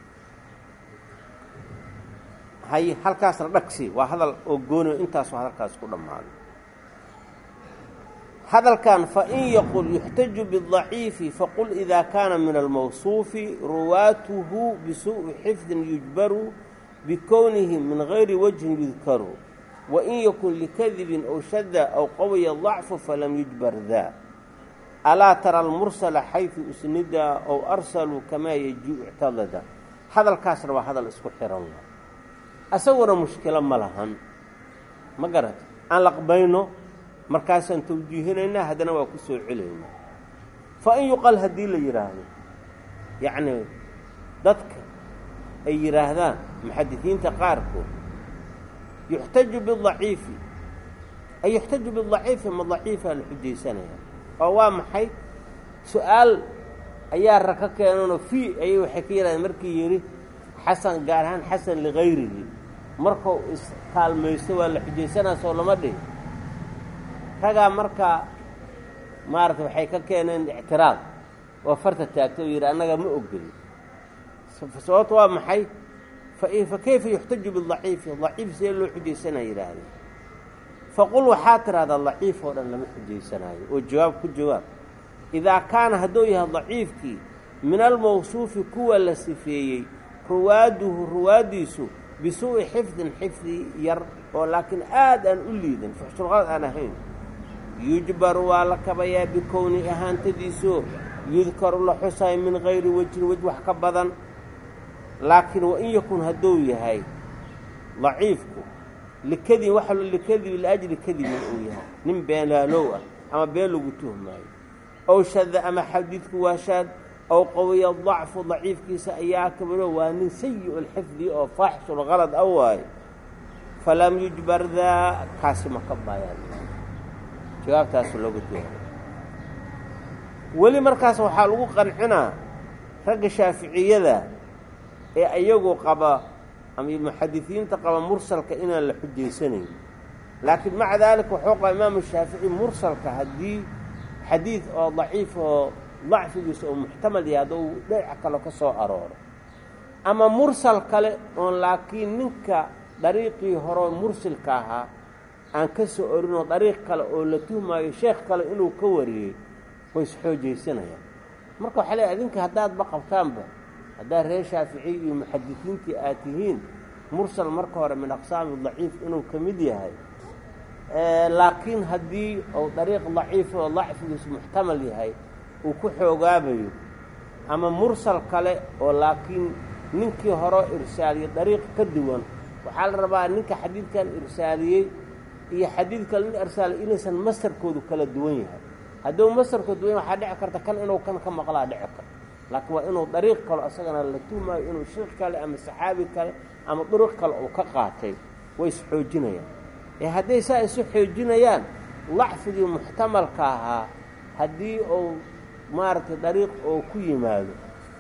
Hay halkaasna dhagsi waa hadal oo gooniyo intaasoo hadalkaas ku dhammaaday hadalkan fain yaqul yuxtaju bidaciifi faqul idaa kaana min almawsuufi ruwaatuhu bisuuءi xifdin yujbaru bikownihi min gayri wajhin yudkaru. Wain yakun likadibin ow shada aw qawiya dacfu falam yujbar daa alaa tara almursala xaydu usnida ow arsaluu kamaa yajuu ictadada. Hadalkaasna waa hadal isku xiran asaguna mushkilo ma lahan. Ma garata aan laqbayno markaasaan tawjiihinaynaa haddana waa ku soo celaynaa fa in yuqal haddii la yidhaahdo yacni dadka ay yidhaahdaan muxadisiinta qaarkood yuxtaju bidaciifi ay yuxtaju bidaciifi ma daciifaa la xujaysanaya. Oo waa maxay? Su'aal ayaa raka keenanoo fii ayay waxay ka yidhahdeen markii yidhi xasan gaar ahaan xasan ligayrihi markuu iskaalmaysto waa la xujaysanaa soo lama dhihi ragaa markaa maarata waxay ka keeneen ictiraad. Oo farta taagtay oo yidhi annaga ma ogeli sababto waa maxay? Fa kayfa yuxtaju bidaciifi daciif see loo xujaysanaa yidhaahdeen faqul waxaa tidhahdaa daciif oo dhan lama xujaysanaayo. Oo jawaab ku jawaab. Idaa kaana hadduu yahay daciifkii min almawsuufi kuwa la sifeeyey ruwaaduhu ruwaaddiisu bisuu'i xifdin xifdi yar oo laakiin aad aan u liidan fuxshulqalad aan ahayn yujbaru waa la kabayaa bikowni ahaantadiisoo yudkaru la xusayo min hayri wejhin wej wax ka badan laakiin wain yakun hadduu yahay daciifku likadib waxa likadibi liajli kadibin uu yahay nin beenaalow ah ama been lagu tuhmaayo ow shada ama xadiidku waa shaad ow qawiya dacfu daciifkiisa ayaa kabaro waa nin sayi lxifdi oo faaxishulkalad a waayo falam yujbar daa kaasi ma ka baayaan jawaabtaasu looga jawaabay weli markaas waxaa lagu qancinaa ragga shaaficiyada ee iyagu qaba ama muxadisiinta qaba mursalka inaan la xujaysanayn. Laakiin maca daalika wuxuu qaba imaamu shaafici mursalka haddii xadiid oo daciif oo dacfigiisa oo muxtamal yahay hadduu dhinac kale ka soo arooro. Ama mursal kale oon laakiin ninka dariiqii horeo mursilka ahaa aan ka soo orinoo dariiq kale oo la tuhmaayo sheekh kale inuu ka wariyey way isxoojaysanayaan marka waxaa leeay adinka haddaadba qabtaanba haddaad reer shaaficiy iyo muxadisiintii aad tihiin mursal marka hore min aqsaami daciif inuu ka mid yahay. Laakiin haddii uu dariiq daciif oo dacfigiisu muxtamal yahay uu ku xoogaabayo ama mursal kale oo laakiin ninkii hore irsaaliyey dariiq ka duwan waxaa la rabaa ninka xadiidkan irsaaliyey iyo xadiid kale nin irsaaliyey inaysan masarkoodu kala duwan yahay. Hadduu masarkoodu duwan waxaa dhici karta kan inuu kan ka maqlaa dhici karta. Laakiin waa inuu dariiq kalo asagana la tuhmaayo inuu sheekh kale ama saxaabi kale ama duruq kale uu ka qaatay way isxoojinayaan ee hadday saa isu xoojinayaan lacfigii muxtamalka ahaa haddii uu maaragtay dariiq oo ku yimaado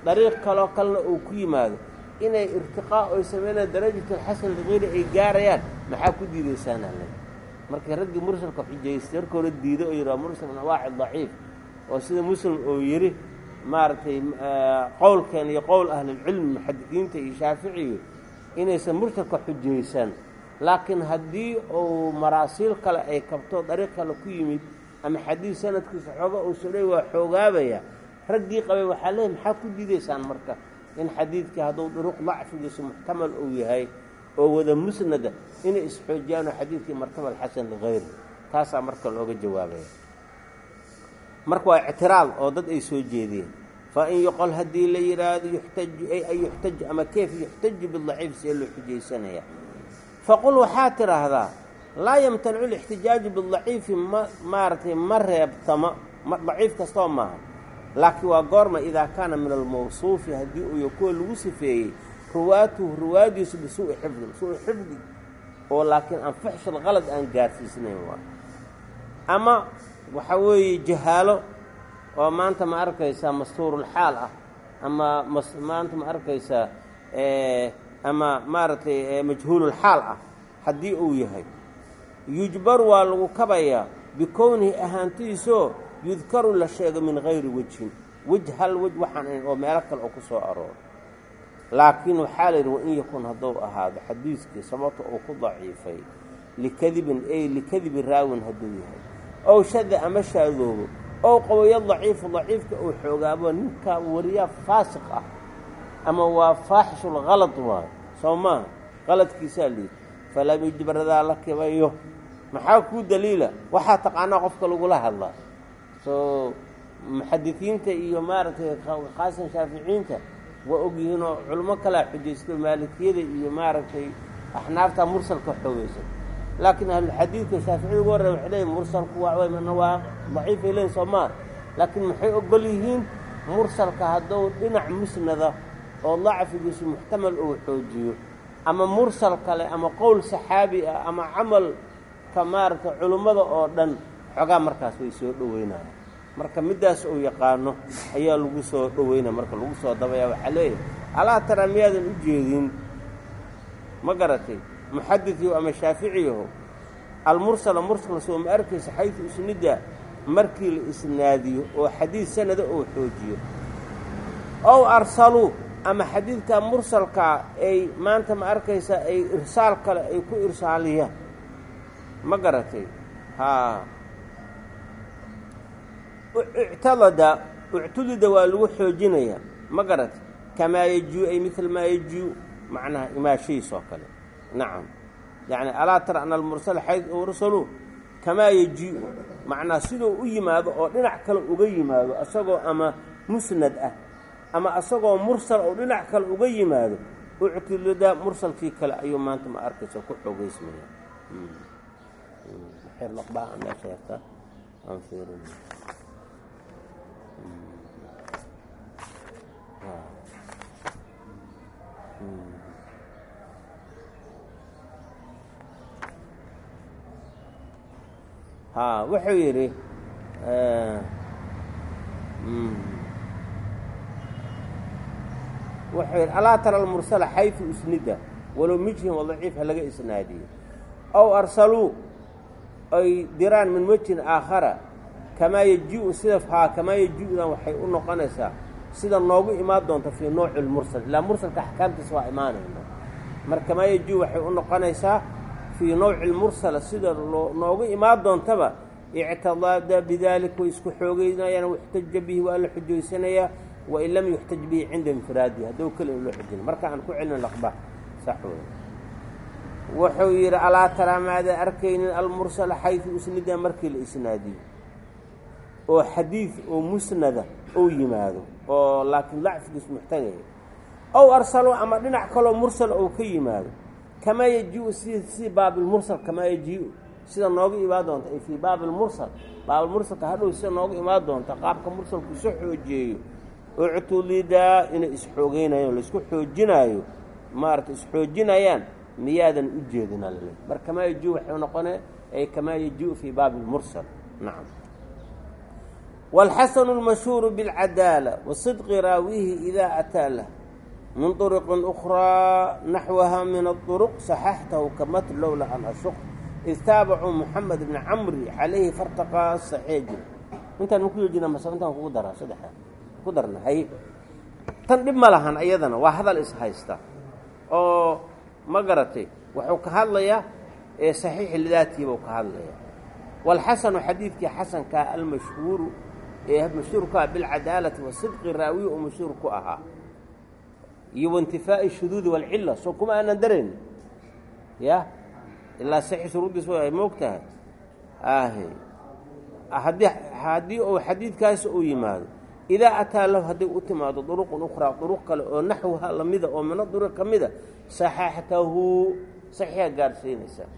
dariiq kaloo kalena uu ku yimaado inay irtiqaa oy sameynayaan darajatulxasan ligayri ay gaarayaan maxaa ku diidaysaana le markii raggii mursalka xujaystay marka hore diido oo yidhaha mursal min awaaci daciif oo sida muslim uu yidhi maaragtay qowlkeen iyo qowl ahlilcilmi muxadisiinta iyo shaaficiga inaysan mursalka xujaysan. Laakiin haddii uu maraasiil kale ay kabto dariiq kale ku yimid ama xadiid sanadkiisa xooga uu sodhay waa xoogaabaya raggii qabay waxaa leehay maxaa ku diidaysaan marka in xadiidkii hadduu duruq dacfigiisu muxtamal uu yahay oo wada musnada inay isxoojiyaanoo xadiidkii martabal xasan ligayri taasaa marka looga jawaabaya marka waa ictiraad oo dad ay soo jeediyeen. Fa in yoqol haddii la yidhaahdo yuxtaju ay yuxtaju ama kayf yuxtaju bidaciif see loo xujaysanaya. Faqul waxaa tidhaahdaa laa yamtanicu lixtijaaju bidaciifi ma maaragtay ma reebtama daciif kastoo maaha laakiin waa goorma idaa kaana min almawsuufi haddii uu kuwa lagu sifeeyey ruwaatuhu ruwaadiisu bisuui xifdin suu xifdi oo laakiin aan fuxshil qalad aan gaarsiisnayn waa. Ama waxaa weeye jahaalo oo maanta ma arkaysaa mastuurulxaal ah ama maanta ma arkaysaa ama maaragtay majhuululxaal ah haddii uu yahay. Yujbaru waa lagu kabayaa bikownihi ahaantiisoo yudkaru la sheego min hayri wejhin wej hal wej waxaan oo meelo kale oo ku soo arooro laakiin waxaa la yidhi wain yakun hadduu ahaado xadiiskii sababta uu ku daciifay likadibin ay likadibi raawin hadduu yahay. Ow shada ama shaadoobo ow qawayo daciifu daciifka uu xoogaabo ninkaa wariyaa faasiq ah ama waa faaxishulkalad waayo soo maaha qaladkiisaa liid falam yujbaradaa la kibayo. Maxaa kuu daliila? Waxaa taqaanaa qofka lagula hadlaa. Soo muxadisiinta iyo maaragtay khaasan shaaficiyiinta waa ogyihiinoo culimo kalaa xujaysto maalikiyada iyo maaragtay axnaafta mursalka xoogeysan laakiin ahlulxadiidka shaaficida ugu horrey waxay leeyiin mursalku waa mana waa daciifay leeyiin soo maa laakiin maxay ogol yihiin mursalka hadduu dhinac musnada oo dacfigiisu muxtamal uu xoojiyo? Ama mursal kale ama qowl saxaabi ah ama camalka maaragtay culimmada oo dhan xogaa markaas way soo dhoweynaya marka middaas uu yaqaano ayaa lagu soo dhoweynaya marka lagu soo dabaya waxaa leeyahay alaa tara miyaadan u jeedin? Ma garatay? Muxadidii ama shaaficiyaho almursala mursal soo ma arkaysa xaysu isnida? Markii la isnaadiyo oo xadiid sanada uu xoojiyo. Ow arsaluu ama xadiidka mursalkaa ay maanta ma arkaysa ay irsaal kale ay ku irsaaliyaan ma garatay? Haa ictalada ictulida waa lagu xoojinayaa ma garat kamaa yajuu ay mil maa yajuu macnaha imaashihiis oo kale. Nacam yacni alaa tara ana almursala xayd ursaluu kamaa yajiu macnaa siduu u yimaado oo dhinac kale uga yimaado asagoo ama musnad ah ama asagoo mursal oo dhinac kale uga yimaado uctilida mursalkii kale ayuu maanta ma arkaysa ku xoogeysmaya ha wuxuu yidhi wuxuu yidhi alaa tara almursala xayثu isnida walow mijhin wadaciif ha laga isnaadiyo. Aw arsaluu ay diraan min wejhin aakhara kamaa yaji-u sida haa kamaa yaji-dan waxay u noqonaysaa sida noogu imaan doonta fii nooci lmursal ilaa mursalka axkaamtiisa waa imaanayna mar kamaa yaji-u waxay u noqonaysaa fii nawci lmursala sida noogu imaan doontaba ictidaada bidalik way isku xoogeynayaan waxtaja bihi waa la xujaysanayaa wain lam yuxtaj bihi cinda infiraadihi hadduu keli in loo xujina marka aan ku celin laqba sax wey wuxuu yidhi alaa taraa maadan arkaynin almursala xaydu isnida markii la isnaadiyo? Oo xadiid oo musnada ou yimaado oo laakiin lacfigiis muxtagaya ow arsalo ama dhinac kaloo mursal ou ka yimaado kamaa yaji-u si si baabilmursal kamaa yaji-u. Sida nooga imaan doonta ay fii baabilmursal baabilmursalka hadhow sida nooga imaan doonta qaabka mursalku isu xoojeeyo. Uctulidaa inay isxoogeynayaan la isku xoojinaayo. Maarata isxoojinayaan miyaadan u jeedina lale mar kamaa yaji waxay noqonee ay kamaa yaji fii baabi lmursal nacam wاlxasanu اlmashhuuru biاlcadaala wasidqi raawihi idaa ataa lah min طurqin أkhraa naxwaha min aلطuruq saxaxtahu kamatr lowla an ashuq id taabacuu moxamed bni camri calayhi fartaqaa saxeeji intaan maku yoojina mase intaan kugu daraa saddexa ku darna hay tan dhib ma lahan ayadana waa hadal is haysta oo ma garatay wuxuu ka hadlayaa ee saxiixi lidaatihi buu ka hadlayaa waalxasanu xadiidkii xasankaa almashhuuru ee mashhuur ku ah bilcadaalati wasidqi raawiyi oo mashhuur ku ahaa. Iyo waintifaa'i shuduudi waalcilla soo kuma aanan darayn ya ilaa saxi shuruuddiis way moog tahay. Ahe haddii haddii uu xadiidkaasi uu yimaado idaa ataa lahu hadday u timaado duruqun ukhraa duruq kale oo naxwaha lamida oo mina duruq ka mida saxaxtahu saxiixa gaadhsiinaysaa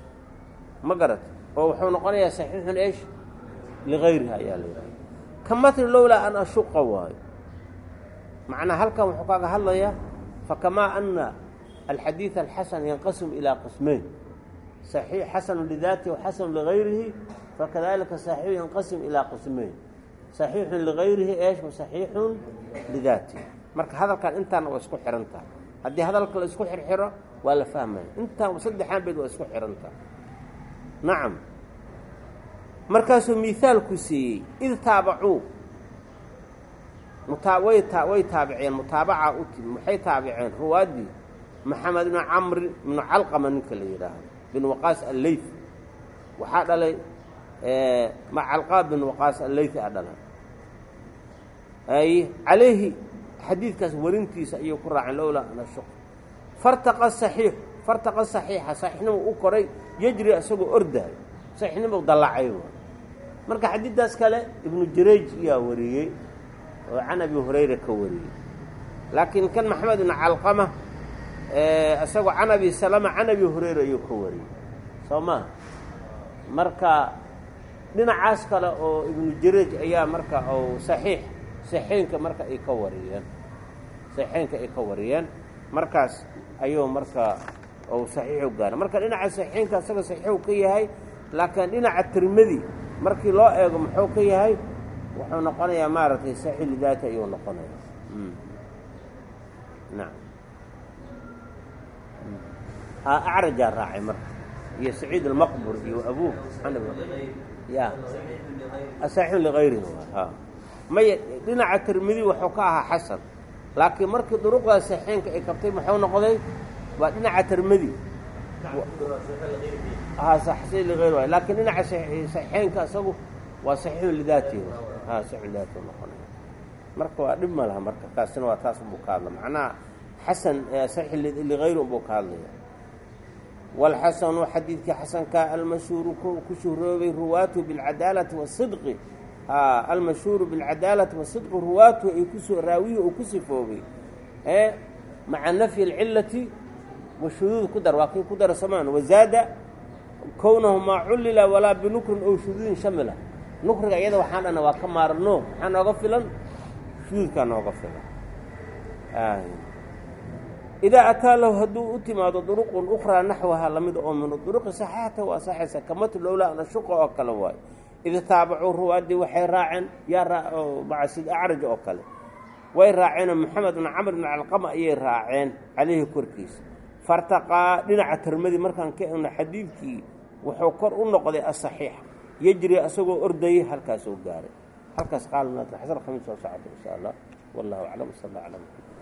ma garat oo wuxuu noqonayaa saxiixun eesh ligayriha ayaa la yidhaha ka matli lowlaa an ashuqa waayo macnaa halkan wuxuu kaaga hadlayaa fakamaa ana alxadiid alxasan yanqasimu ilaa qismeyn saxiix xasanu lidaatihi waxasanu ligayrihi fakadalika saxiixu yanqasim ilaa qismeyn saxiixun ligayrihi eesh wa saxiixun lidaatihi marka hadalkan intaana waa isku xihan tahay haddii hadalka la isku xirxiro waa la fahmaya. Intaan saddexaan beed waa isku xihan tahay nacam markaasuu miaalku siiyey id taabacuu. Way taa way taabiceen mutaabaca u timi waxay taabiceen? Ruwaaddii maxamed ibnu camri ibnu calqama ninka la yidhaahdo bin waqaas alleyf waxaa dhalay macalqaa bin waqaas alleyfi a dhalay. Ay calayhi xadiidkaas warintiisa ayuu ku raaceen lowlaa an ashuq fartaqa saxiix fartaqa saxiixa saxiixnimuu u koray yejri isagoo ordaayo saxiixnimuu dallacay marka xadiiddaas kale ibnu jarayj ayaa wariyey oo can abi hurayra ka wariyey. Laakiin kan maxamed ibnu calqama isagoo can abi salama can abi hurayra ayuu ka wariyey. Soo maa marka dhinacaas kale oo ibnu jarayj ayaa marka ou saxiix saxeynka marka ay ka wariyeen. Saxeynka ay ka wariyeen. Markaas ayuu marka ou saxiixu gaara marka dhinaca saxeynka isaga saxiixu ka yahay laakiin dhinaca tirmidi markii loo eego muxuu ka yahay? Wuxuu noqonayaa maaragtay saxiix lidaati ayuu noqonaya nacam acrajaa raacay marka. Iyo saciid almaqbur iyo abuh ya. Saxiixun ligayrihi ha. Maya dhinaca tirmidi wuxuu ka ahaa xasan. Laakiin markii duruqdaa saxeenka ay kabtay muxuu noqday? Waa dhinaca tirmidi laakiin dhinaca saxeenka isagu waa saxiixun lidaatihi ha saxiixun lidaatihi noqonaya marka waa dhib ma laha marka kaasina waa taas unbuu ka hadla macnaha xasan saxiix ligayri unbuu ka hadlaya walxasanu xadiidkii xasankaa almashhuuru ku shuhroobay ruwaatuhu bilcadaalati wasidqi a almashhuuru bilcadaalati wasidqi ruwaatuhu ay washuduud ku dar waa kii ku dara samaan wazaada kownahu maa cullila walaa binukrin ow shuduudin shamila nukriga iyada waxaan dhana waa ka maarno maxaa nooga filan shuduudkaa nooga filan idaa ataa lahu hadduu u timaado duruqun ukhraa naxwaha lamida oo min duruqi saxaxata waa saxaysa kamatu lowlaa nashuqa oo kale waayo id taabacuu ruwaadii waxay raaceen yaa macasid acraj oo kale way raaceenoo maxamed bn camr bn calqama ayay raaceen calayhi korkiisa fartaqaa dhinaca tirmadi markaan ka egno xadiidkii wuxuu kor u noqday asaxiix yejri asagoo ordayay halkaasoo gaaray. Halkaas qaal xasan khamiis soo socota insha allah. Wallahu aclam sal alla ala